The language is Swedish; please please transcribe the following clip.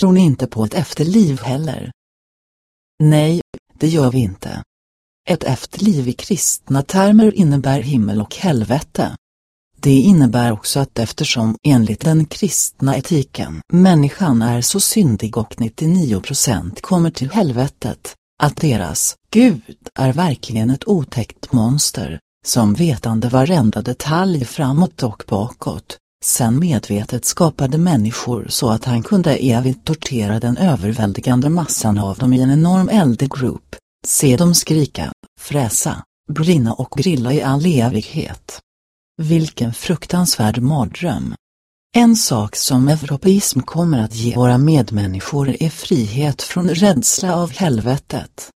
tror ni inte på ett efterliv heller? Nej, det gör vi inte. Ett efterliv i kristna termer innebär himmel och helvete. Det innebär också att eftersom enligt den kristna etiken människan är så syndig och 99% kommer till helvetet, att deras Gud är verkligen ett otäckt monster, som vetande varenda detalj framåt och bakåt, sen medvetet skapade människor så att han kunde evigt tortera den överväldigande massan av dem i en enorm eldgrupp, se dem skrika, fräsa, brinna och grilla i all evighet. Vilken fruktansvärd mardröm. En sak som europeism kommer att ge våra medmänniskor är frihet från rädsla av helvetet.